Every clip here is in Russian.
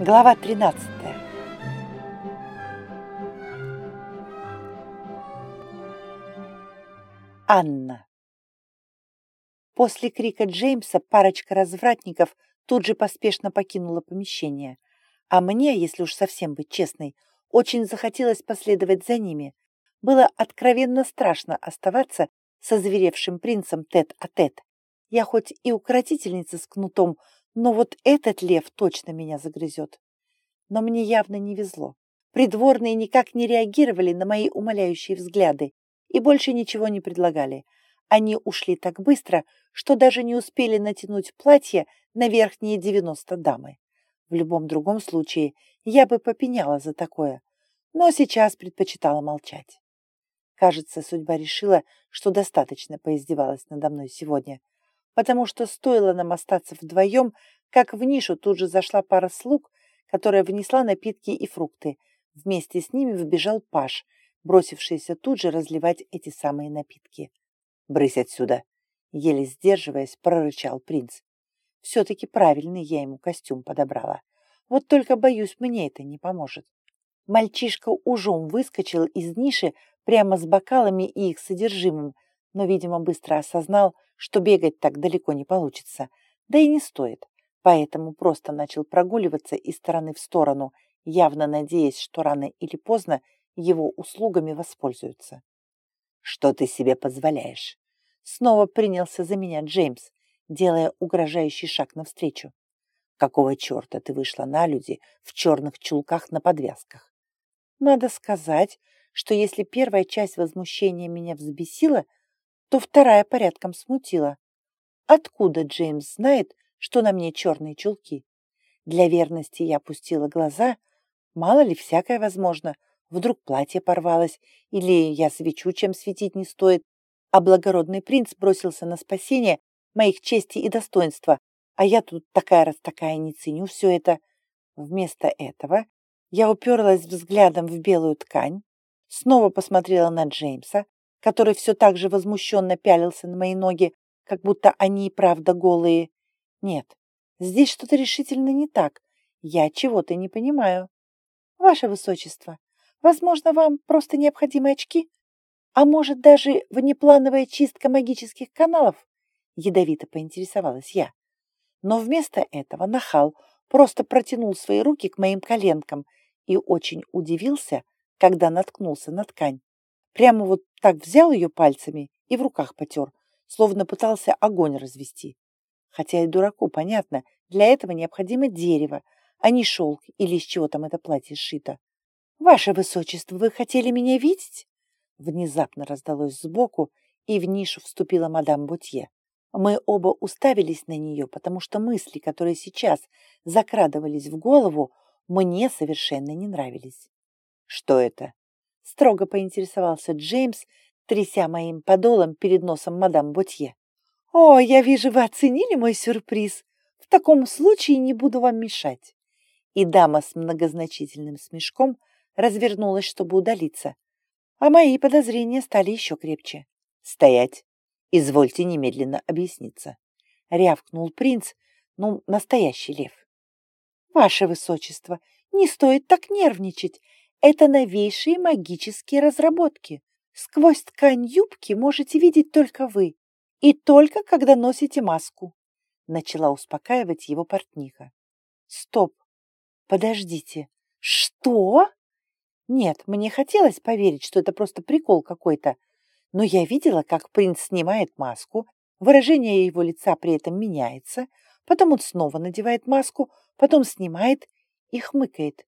Глава 13. Анна. После крика Джеймса парочка развратников тут же поспешно покинула помещение, а мне, если уж совсем быть честной, очень захотелось последовать за ними. Было откровенно страшно оставаться со зверевшим принцем тет-а-тет. Я хоть и укротительница с кнутом, но вот этот лев точно меня загрызет. Но мне явно не везло. Придворные никак не реагировали на мои умоляющие взгляды и больше ничего не предлагали. Они ушли так быстро, что даже не успели натянуть платье на верхние девяносто дамы. В любом другом случае я бы попеняла за такое, но сейчас предпочитала молчать. Кажется, судьба решила, что достаточно поиздевалась надо мной сегодня потому что стоило нам остаться вдвоем, как в нишу тут же зашла пара слуг, которая внесла напитки и фрукты. Вместе с ними вбежал Паш, бросившийся тут же разливать эти самые напитки. «Брысь отсюда!» Еле сдерживаясь, прорычал принц. Все-таки правильный я ему костюм подобрала. Вот только, боюсь, мне это не поможет. Мальчишка ужом выскочил из ниши прямо с бокалами и их содержимым, но, видимо, быстро осознал, что бегать так далеко не получится, да и не стоит, поэтому просто начал прогуливаться из стороны в сторону, явно надеясь, что рано или поздно его услугами воспользуются. «Что ты себе позволяешь?» Снова принялся за меня Джеймс, делая угрожающий шаг навстречу. «Какого черта ты вышла на люди в черных чулках на подвязках?» Надо сказать, что если первая часть возмущения меня взбесила, то вторая порядком смутила. Откуда Джеймс знает, что на мне черные чулки? Для верности я опустила глаза. Мало ли, всякое возможно. Вдруг платье порвалось, или я свечу, чем светить не стоит. А благородный принц бросился на спасение моих чести и достоинства, а я тут такая раз такая не ценю все это. Вместо этого я уперлась взглядом в белую ткань, снова посмотрела на Джеймса, который все так же возмущенно пялился на мои ноги, как будто они и правда голые. Нет, здесь что-то решительно не так. Я чего-то не понимаю. Ваше Высочество, возможно, вам просто необходимы очки? А может, даже внеплановая чистка магических каналов? Ядовито поинтересовалась я. Но вместо этого нахал просто протянул свои руки к моим коленкам и очень удивился, когда наткнулся на ткань. Прямо вот так взял ее пальцами и в руках потер, словно пытался огонь развести. Хотя и дураку понятно, для этого необходимо дерево, а не шелк или из чего там это платье сшито. «Ваше высочество, вы хотели меня видеть?» Внезапно раздалось сбоку, и в нишу вступила мадам Ботье. Мы оба уставились на нее, потому что мысли, которые сейчас закрадывались в голову, мне совершенно не нравились. «Что это?» Строго поинтересовался Джеймс, тряся моим подолом перед носом мадам Ботье. «О, я вижу, вы оценили мой сюрприз. В таком случае не буду вам мешать». И дама с многозначительным смешком развернулась, чтобы удалиться. А мои подозрения стали еще крепче. «Стоять! Извольте немедленно объясниться!» Рявкнул принц, ну, настоящий лев. «Ваше высочество, не стоит так нервничать. Это новейшие магические разработки. Сквозь ткань юбки можете видеть только вы. И только когда носите маску. Начала успокаивать его портниха. Стоп. Подождите. Что? Нет, мне хотелось поверить, что это просто прикол какой-то. Но я видела, как принц снимает маску, выражение его лица при этом меняется, потом он снова надевает маску, потом снимает и хмыкает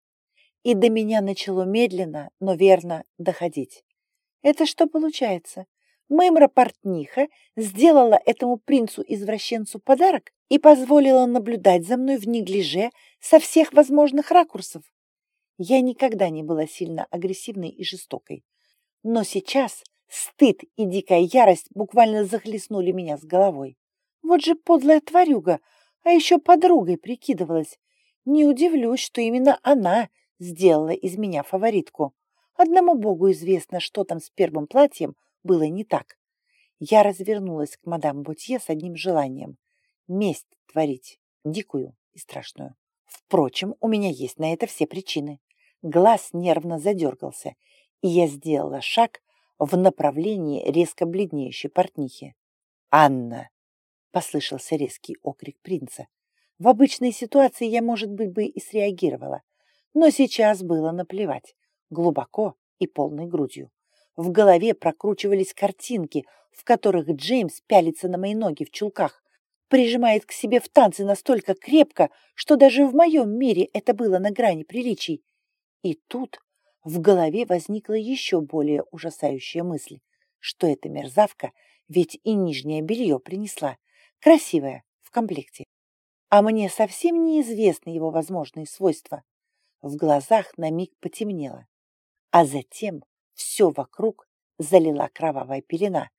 и до меня начало медленно, но верно доходить. Это что получается? Мымра-портниха сделала этому принцу-извращенцу подарок и позволила наблюдать за мной в неглиже со всех возможных ракурсов. Я никогда не была сильно агрессивной и жестокой. Но сейчас стыд и дикая ярость буквально захлестнули меня с головой. Вот же подлая тварюга, а еще подругой прикидывалась. Не удивлюсь, что именно она сделала из меня фаворитку. Одному богу известно, что там с первым платьем было не так. Я развернулась к мадам Ботье с одним желанием — месть творить, дикую и страшную. Впрочем, у меня есть на это все причины. Глаз нервно задергался, и я сделала шаг в направлении резко бледнеющей портнихи. «Анна!» — послышался резкий окрик принца. В обычной ситуации я, может быть, бы и среагировала, но сейчас было наплевать, глубоко и полной грудью. В голове прокручивались картинки, в которых Джеймс пялится на мои ноги в чулках, прижимает к себе в танце настолько крепко, что даже в моем мире это было на грани приличий. И тут в голове возникла еще более ужасающая мысль, что эта мерзавка ведь и нижнее белье принесла, красивое, в комплекте. А мне совсем неизвестны его возможные свойства. В глазах на миг потемнело, а затем все вокруг залила кровавая пелена.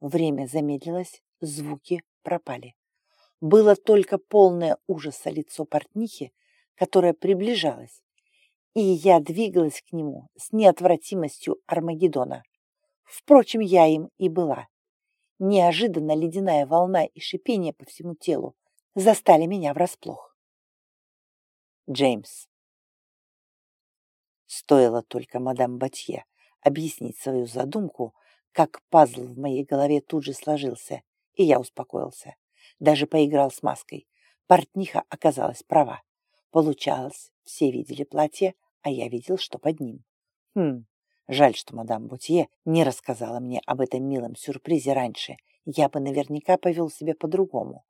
Время замедлилось, звуки пропали. Было только полное ужаса лицо портнихи, которое приближалось, и я двигалась к нему с неотвратимостью Армагеддона. Впрочем, я им и была. Неожиданно ледяная волна и шипение по всему телу застали меня врасплох. Джеймс. Стоило только мадам Батье объяснить свою задумку, как пазл в моей голове тут же сложился, и я успокоился. Даже поиграл с маской. Портниха оказалась права. Получалось, все видели платье, а я видел, что под ним. Хм, жаль, что мадам Бутье не рассказала мне об этом милом сюрпризе раньше. Я бы наверняка повел себя по-другому.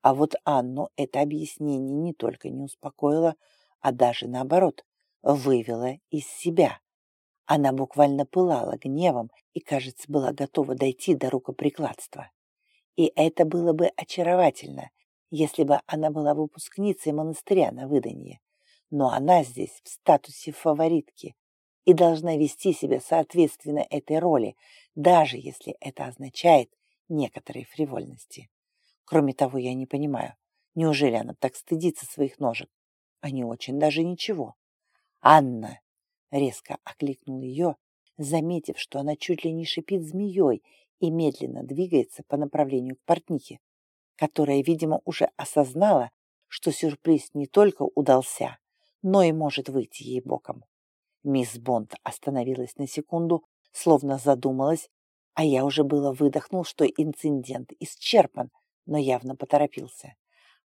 А вот Анну это объяснение не только не успокоило, а даже наоборот, вывело из себя. Она буквально пылала гневом и, кажется, была готова дойти до рукоприкладства. И это было бы очаровательно, если бы она была выпускницей монастыря на выданье. Но она здесь в статусе фаворитки и должна вести себя соответственно этой роли, даже если это означает некоторые фривольности. Кроме того, я не понимаю, неужели она так стыдится своих ножек? Они очень даже ничего. «Анна!» — резко окликнул ее, заметив, что она чуть ли не шипит змеей и медленно двигается по направлению к портнихе, которая, видимо, уже осознала, что сюрприз не только удался, но и может выйти ей боком. Мисс Бонд остановилась на секунду, словно задумалась, а я уже было выдохнул, что инцидент исчерпан, но явно поторопился.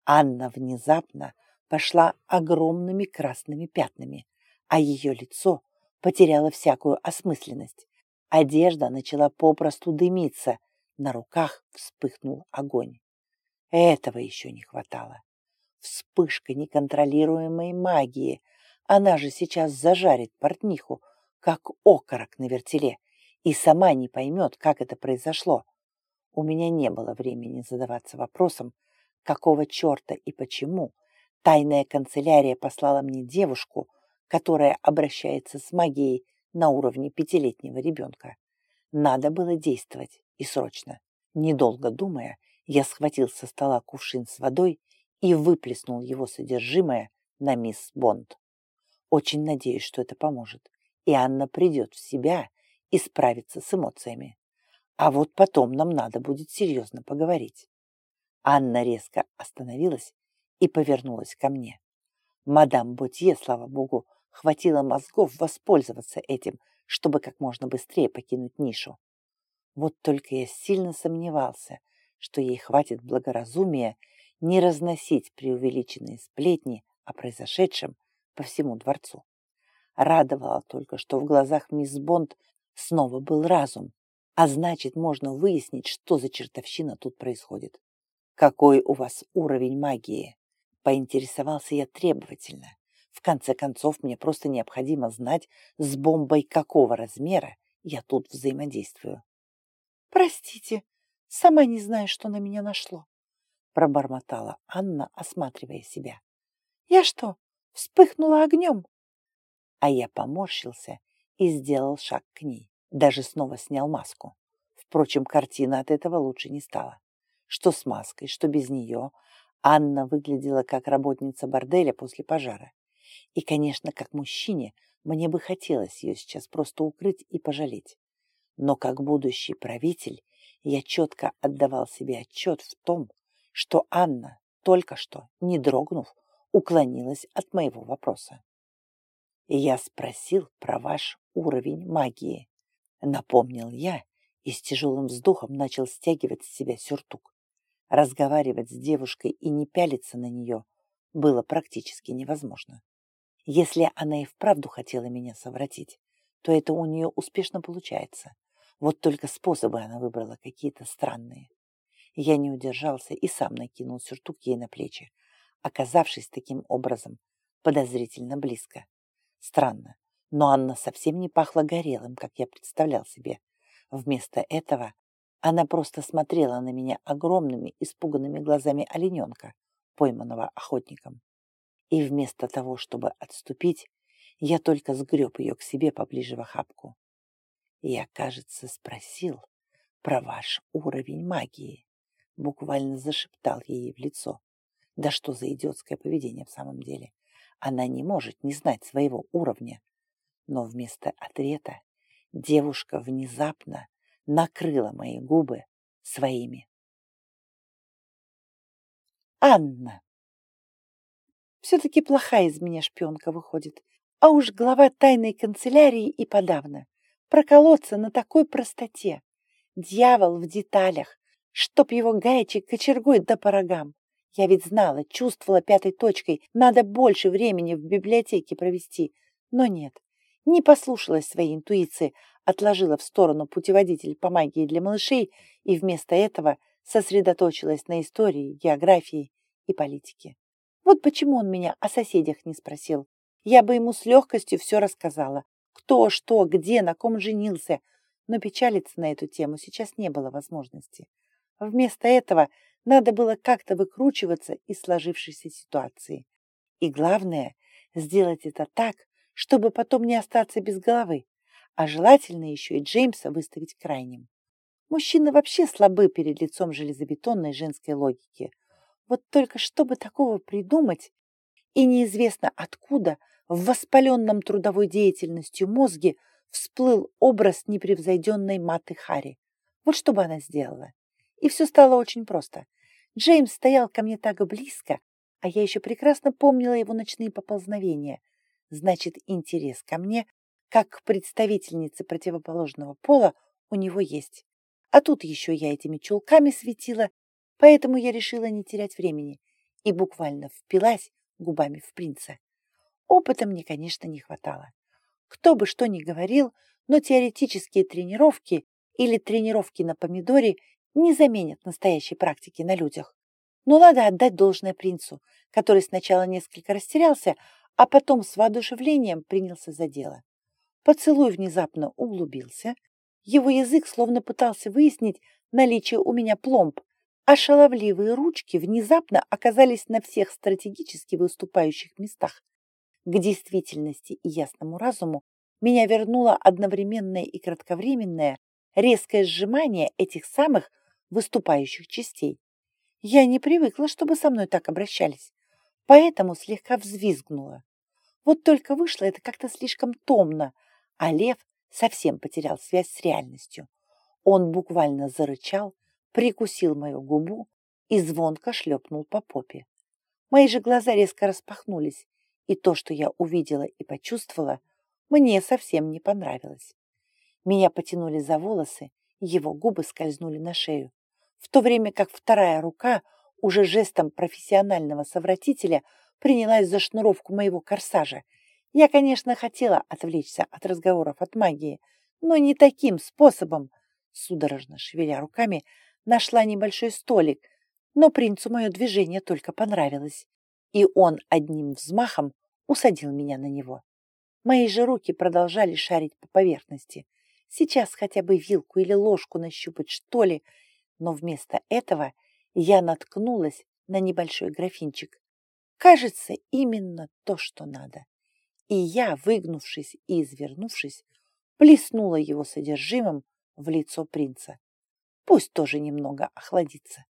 Анна внезапно пошла огромными красными пятнами, а ее лицо потеряло всякую осмысленность. Одежда начала попросту дымиться, на руках вспыхнул огонь. Этого еще не хватало. Вспышка неконтролируемой магии. Она же сейчас зажарит портниху, как окорок на вертеле, и сама не поймет, как это произошло. У меня не было времени задаваться вопросом, какого черта и почему тайная канцелярия послала мне девушку, которая обращается с магией на уровне пятилетнего ребенка. Надо было действовать, и срочно. Недолго думая, я схватил со стола кувшин с водой и выплеснул его содержимое на мисс Бонд. Очень надеюсь, что это поможет, и Анна придет в себя и справится с эмоциями. А вот потом нам надо будет серьезно поговорить. Анна резко остановилась и повернулась ко мне. Мадам Ботье, слава богу, хватило мозгов воспользоваться этим, чтобы как можно быстрее покинуть нишу. Вот только я сильно сомневался, что ей хватит благоразумия не разносить преувеличенные сплетни о произошедшем по всему дворцу. Радовало только, что в глазах мисс Бонд снова был разум, а значит, можно выяснить, что за чертовщина тут происходит. «Какой у вас уровень магии?» Поинтересовался я требовательно. В конце концов, мне просто необходимо знать, с бомбой какого размера я тут взаимодействую. «Простите, сама не знаю, что на меня нашло», пробормотала Анна, осматривая себя. «Я что, вспыхнула огнем?» А я поморщился и сделал шаг к ней. Даже снова снял маску. Впрочем, картина от этого лучше не стала. Что с маской, что без нее, Анна выглядела как работница борделя после пожара. И, конечно, как мужчине, мне бы хотелось ее сейчас просто укрыть и пожалеть. Но как будущий правитель я четко отдавал себе отчет в том, что Анна, только что, не дрогнув, уклонилась от моего вопроса. «Я спросил про ваш уровень магии», — напомнил я и с тяжелым вздохом начал стягивать с себя сюртук. Разговаривать с девушкой и не пялиться на нее было практически невозможно. Если она и вправду хотела меня совратить, то это у нее успешно получается. Вот только способы она выбрала какие-то странные. Я не удержался и сам накинул сюртук ей на плечи, оказавшись таким образом подозрительно близко. Странно, но Анна совсем не пахла горелым, как я представлял себе. Вместо этого она просто смотрела на меня огромными испуганными глазами олененка, пойманного охотником. И вместо того, чтобы отступить, я только сгреб ее к себе поближе в охапку. Я, кажется, спросил про ваш уровень магии. Буквально зашептал ей в лицо. Да что за идиотское поведение в самом деле? Она не может не знать своего уровня. Но вместо ответа девушка внезапно накрыла мои губы своими. Анна. Все-таки плохая из меня шпионка выходит. А уж глава тайной канцелярии и подавно проколоться на такой простоте. Дьявол в деталях, чтоб его гаечек кочергой да по рогам. Я ведь знала, чувствовала пятой точкой, надо больше времени в библиотеке провести. Но нет, не послушалась своей интуиции, отложила в сторону путеводитель по магии для малышей и вместо этого сосредоточилась на истории, географии и политике. Вот почему он меня о соседях не спросил. Я бы ему с легкостью все рассказала, кто, что, где, на ком женился, но печалиться на эту тему сейчас не было возможности. Вместо этого надо было как-то выкручиваться из сложившейся ситуации. И главное, сделать это так, чтобы потом не остаться без головы, а желательно еще и Джеймса выставить крайним. Мужчины вообще слабы перед лицом железобетонной женской логики. Вот только чтобы такого придумать, и неизвестно откуда – в воспаленном трудовой деятельностью мозге всплыл образ непревзойденной Маты Хари. Вот что бы она сделала. И все стало очень просто. Джеймс стоял ко мне так близко, а я еще прекрасно помнила его ночные поползновения. Значит, интерес ко мне, как к представительнице противоположного пола, у него есть. А тут еще я этими чулками светила, поэтому я решила не терять времени и буквально впилась губами в принца. Опыта мне, конечно, не хватало. Кто бы что ни говорил, но теоретические тренировки или тренировки на помидоре не заменят настоящей практики на людях. Но надо отдать должное принцу, который сначала несколько растерялся, а потом с воодушевлением принялся за дело. Поцелуй внезапно углубился, его язык словно пытался выяснить наличие у меня пломб, а шаловливые ручки внезапно оказались на всех стратегически выступающих местах. К действительности и ясному разуму меня вернуло одновременное и кратковременное резкое сжимание этих самых выступающих частей. Я не привыкла, чтобы со мной так обращались, поэтому слегка взвизгнула. Вот только вышло это как-то слишком томно, а лев совсем потерял связь с реальностью. Он буквально зарычал, прикусил мою губу и звонко шлепнул по попе. Мои же глаза резко распахнулись, и то, что я увидела и почувствовала, мне совсем не понравилось. Меня потянули за волосы, его губы скользнули на шею, в то время как вторая рука уже жестом профессионального совратителя принялась за шнуровку моего корсажа. Я, конечно, хотела отвлечься от разговоров от магии, но не таким способом. Судорожно шевеля руками, нашла небольшой столик, но принцу мое движение только понравилось и он одним взмахом усадил меня на него. Мои же руки продолжали шарить по поверхности. Сейчас хотя бы вилку или ложку нащупать, что ли, но вместо этого я наткнулась на небольшой графинчик. Кажется, именно то, что надо. И я, выгнувшись и извернувшись, плеснула его содержимым в лицо принца. Пусть тоже немного охладится.